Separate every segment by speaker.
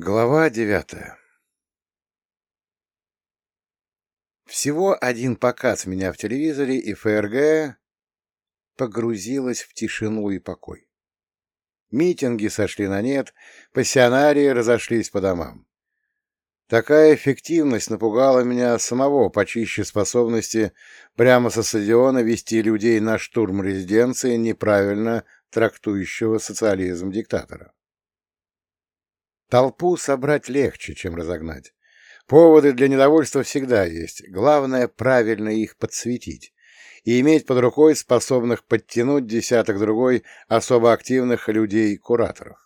Speaker 1: Глава девятая Всего один показ меня в телевизоре, и ФРГ погрузилась в тишину и покой. Митинги сошли на нет, пассионарии разошлись по домам. Такая эффективность напугала меня самого почище способности прямо со стадиона вести людей на штурм резиденции неправильно трактующего социализм диктатора. Толпу собрать легче, чем разогнать. Поводы для недовольства всегда есть, главное правильно их подсветить и иметь под рукой способных подтянуть десяток-другой особо активных людей-кураторов.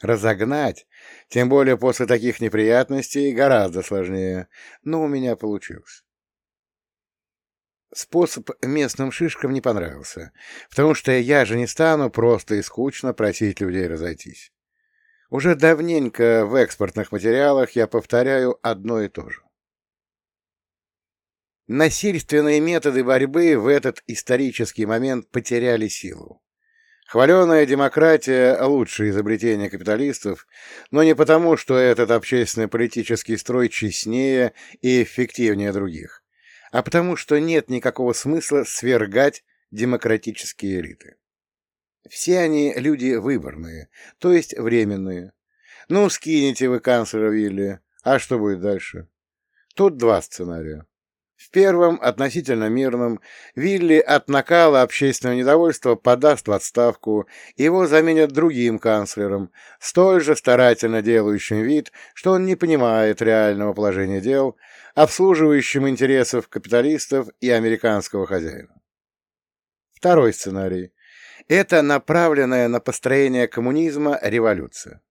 Speaker 1: Разогнать, тем более после таких неприятностей, гораздо сложнее, но у меня получилось. Способ местным шишкам не понравился, потому что я же не стану просто и скучно просить людей разойтись. Уже давненько в экспортных материалах я повторяю одно и то же. Насильственные методы борьбы в этот исторический момент потеряли силу. Хваленая демократия — лучшее изобретение капиталистов, но не потому, что этот общественно-политический строй честнее и эффективнее других, а потому что нет никакого смысла свергать демократические элиты. Все они люди выборные, то есть временные. Ну, скинете вы канцлера Вилли, а что будет дальше? Тут два сценария. В первом, относительно мирном, Вилли от накала общественного недовольства подаст в отставку, его заменят другим канцлером, столь же старательно делающим вид, что он не понимает реального положения дел, обслуживающим интересов капиталистов и американского хозяина. Второй сценарий. Это направленная на построение коммунизма революция.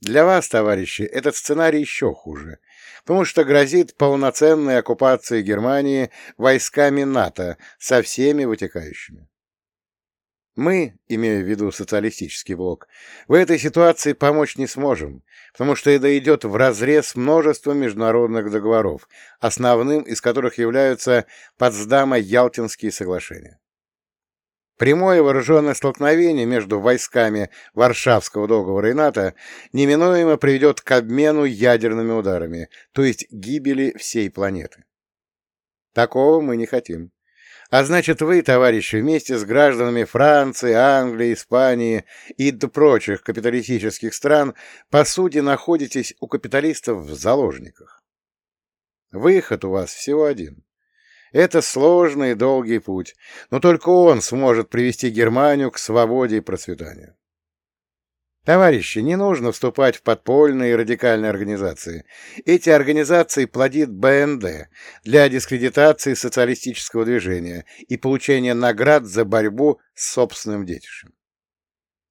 Speaker 1: Для вас, товарищи, этот сценарий еще хуже, потому что грозит полноценной оккупацией Германии войсками НАТО со всеми вытекающими. Мы, имея в виду социалистический блок, в этой ситуации помочь не сможем, потому что это идет вразрез множества международных договоров, основным из которых являются Потсдама-Ялтинские соглашения. Прямое вооруженное столкновение между войсками Варшавского договора и НАТО неминуемо приведет к обмену ядерными ударами, то есть гибели всей планеты. Такого мы не хотим. А значит, вы, товарищи, вместе с гражданами Франции, Англии, Испании и прочих капиталистических стран, по сути, находитесь у капиталистов в заложниках. Выход у вас всего один это сложный и долгий путь, но только он сможет привести Германию к свободе и процветанию. Товарищи, не нужно вступать в подпольные и радикальные организации. Эти организации плодит БНД для дискредитации социалистического движения и получения наград за борьбу с собственным детищем.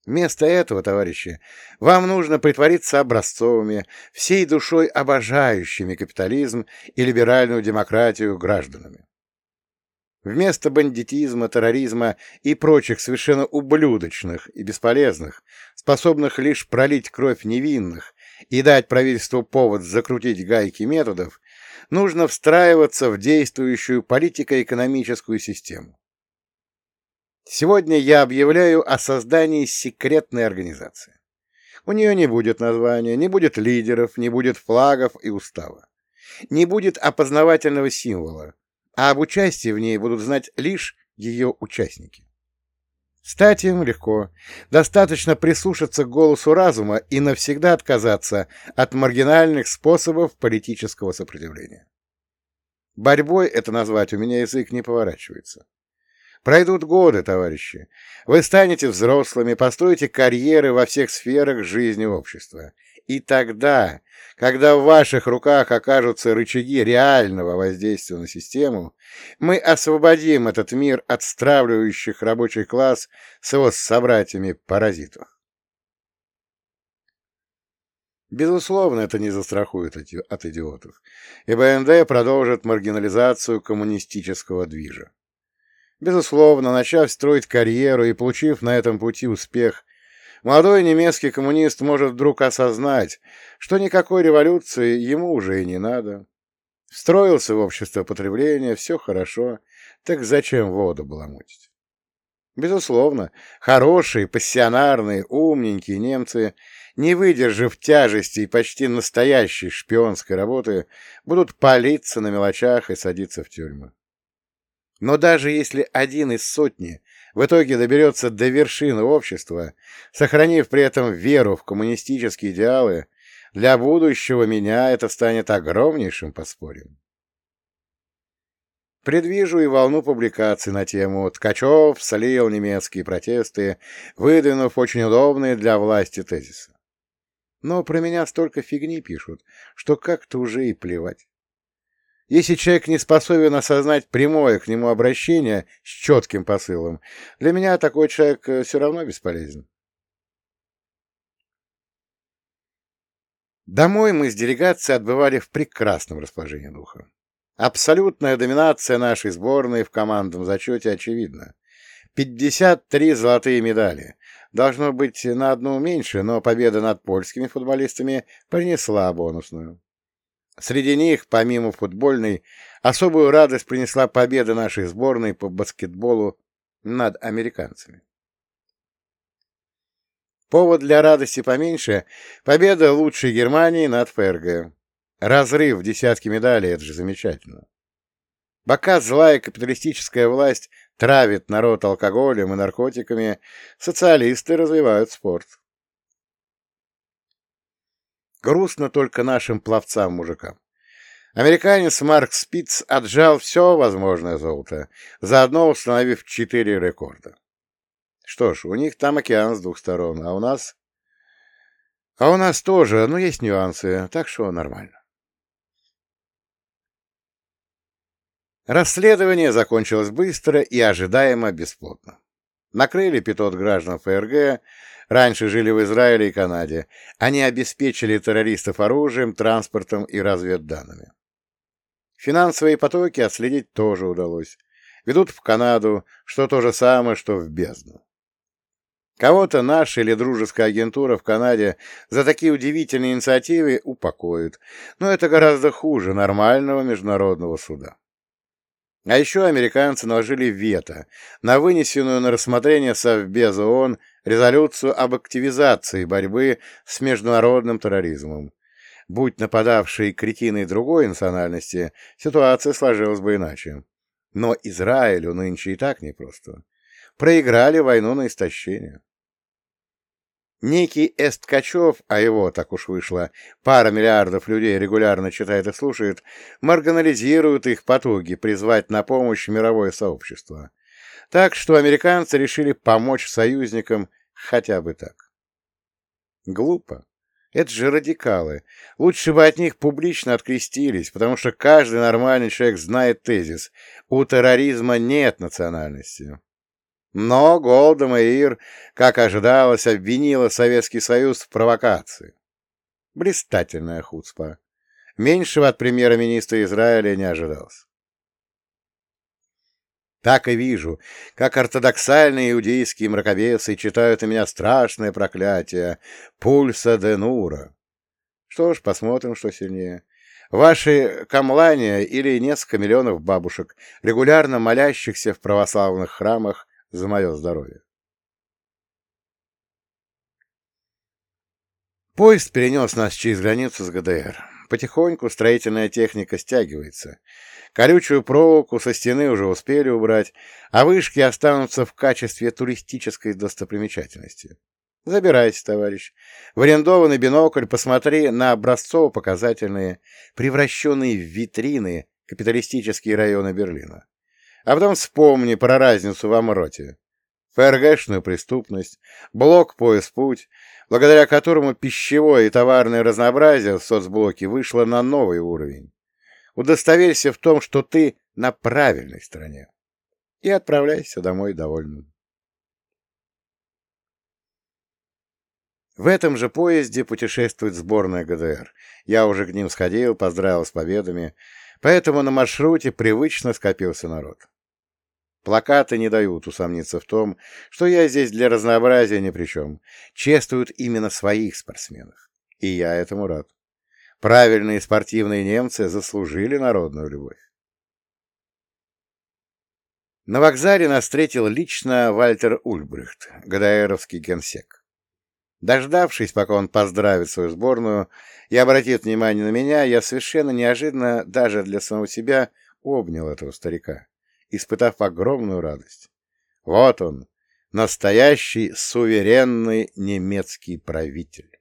Speaker 1: Вместо этого, товарищи, вам нужно притвориться образцовыми, всей душой обожающими капитализм и либеральную демократию гражданами. Вместо бандитизма, терроризма и прочих совершенно ублюдочных и бесполезных, способных лишь пролить кровь невинных и дать правительству повод закрутить гайки методов, нужно встраиваться в действующую политико-экономическую систему. Сегодня я объявляю о создании секретной организации. У нее не будет названия, не будет лидеров, не будет флагов и устава. Не будет опознавательного символа, а об участии в ней будут знать лишь ее участники. Стать им легко. Достаточно прислушаться к голосу разума и навсегда отказаться от маргинальных способов политического сопротивления. Борьбой это назвать у меня язык не поворачивается. Пройдут годы, товарищи. Вы станете взрослыми, построите карьеры во всех сферах жизни общества. И тогда, когда в ваших руках окажутся рычаги реального воздействия на систему, мы освободим этот мир от стравливающих рабочий класс с его собратьями-паразитов. Безусловно, это не застрахует от идиотов, и БНД продолжит маргинализацию коммунистического движа. Безусловно, начав строить карьеру и получив на этом пути успех, молодой немецкий коммунист может вдруг осознать, что никакой революции ему уже и не надо. Встроился в общество потребления, все хорошо, так зачем воду баламутить? Безусловно, хорошие, пассионарные, умненькие немцы, не выдержав тяжести и почти настоящей шпионской работы, будут палиться на мелочах и садиться в тюрьмы. Но даже если один из сотни в итоге доберется до вершины общества, сохранив при этом веру в коммунистические идеалы, для будущего меня это станет огромнейшим подспорьем. Предвижу и волну публикаций на тему «Ткачев слил немецкие протесты, выдвинув очень удобные для власти тезисы». Но про меня столько фигни пишут, что как-то уже и плевать. Если человек не способен осознать прямое к нему обращение с четким посылом, для меня такой человек э, все равно бесполезен. Домой мы с делегацией отбывали в прекрасном расположении духа. Абсолютная доминация нашей сборной в командном зачете очевидна. 53 золотые медали. Должно быть на одну меньше, но победа над польскими футболистами принесла бонусную. Среди них, помимо футбольной, особую радость принесла победа нашей сборной по баскетболу над американцами. Повод для радости поменьше — победа лучшей Германии над ФРГ. Разрыв в десятки медалей — это же замечательно. Пока злая капиталистическая власть травит народ алкоголем и наркотиками, социалисты развивают спорт. Грустно только нашим пловцам-мужикам. Американец Марк Спиц отжал все возможное золото, заодно установив четыре рекорда. Что ж, у них там океан с двух сторон, а у нас... А у нас тоже, но есть нюансы, так что нормально. Расследование закончилось быстро и ожидаемо бесплотно. Накрыли 500 граждан ФРГ, раньше жили в Израиле и Канаде. Они обеспечили террористов оружием, транспортом и разведданными. Финансовые потоки отследить тоже удалось. Ведут в Канаду, что то же самое, что в бездну. Кого-то наша или дружеская агентура в Канаде за такие удивительные инициативы упокоит, но это гораздо хуже нормального международного суда. А еще американцы наложили вето на вынесенную на рассмотрение Совбеза ООН резолюцию об активизации борьбы с международным терроризмом. Будь нападавшие кретины другой национальности, ситуация сложилась бы иначе. Но Израилю нынче и так непросто. Проиграли войну на истощение. Некий Эсткачев, а его, так уж вышло, пара миллиардов людей регулярно читает и слушает, марганализирует их потуги призвать на помощь мировое сообщество. Так что американцы решили помочь союзникам хотя бы так. Глупо. Это же радикалы. Лучше бы от них публично открестились, потому что каждый нормальный человек знает тезис «у терроризма нет национальности». Но Голда Меир, как ожидалось, обвинила Советский Союз в провокации. Блистательная хуцпа. Меньшего от премьера-министра Израиля не ожидалось. Так и вижу, как ортодоксальные иудейские мракобесы читают у меня страшное проклятие «Пульса де Нура». Что ж, посмотрим, что сильнее. Ваши камлания или несколько миллионов бабушек, регулярно молящихся в православных храмах за мое здоровье. Поезд перенес нас через границу с ГДР. Потихоньку строительная техника стягивается. Колючую проволоку со стены уже успели убрать, а вышки останутся в качестве туристической достопримечательности. Забирайся, товарищ. В арендованный бинокль посмотри на образцово-показательные, превращенные в витрины капиталистические районы Берлина. А потом вспомни про разницу в Амроте. ФРГшную преступность, блок «Пояс-путь», благодаря которому пищевое и товарное разнообразие в соцблоке вышло на новый уровень. Удостоверься в том, что ты на правильной стороне. И отправляйся домой довольным. В этом же поезде путешествует сборная ГДР. Я уже к ним сходил, поздравил с победами. Поэтому на маршруте привычно скопился народ. Плакаты не дают усомниться в том, что я здесь для разнообразия ни при чем. Чествуют именно своих спортсменов. И я этому рад. Правильные спортивные немцы заслужили народную любовь. На вокзале нас встретил лично Вальтер Ульбрихт, ГДРовский генсек. Дождавшись, пока он поздравит свою сборную и обратит внимание на меня, я совершенно неожиданно, даже для самого себя, обнял этого старика, испытав огромную радость. Вот он, настоящий суверенный немецкий правитель.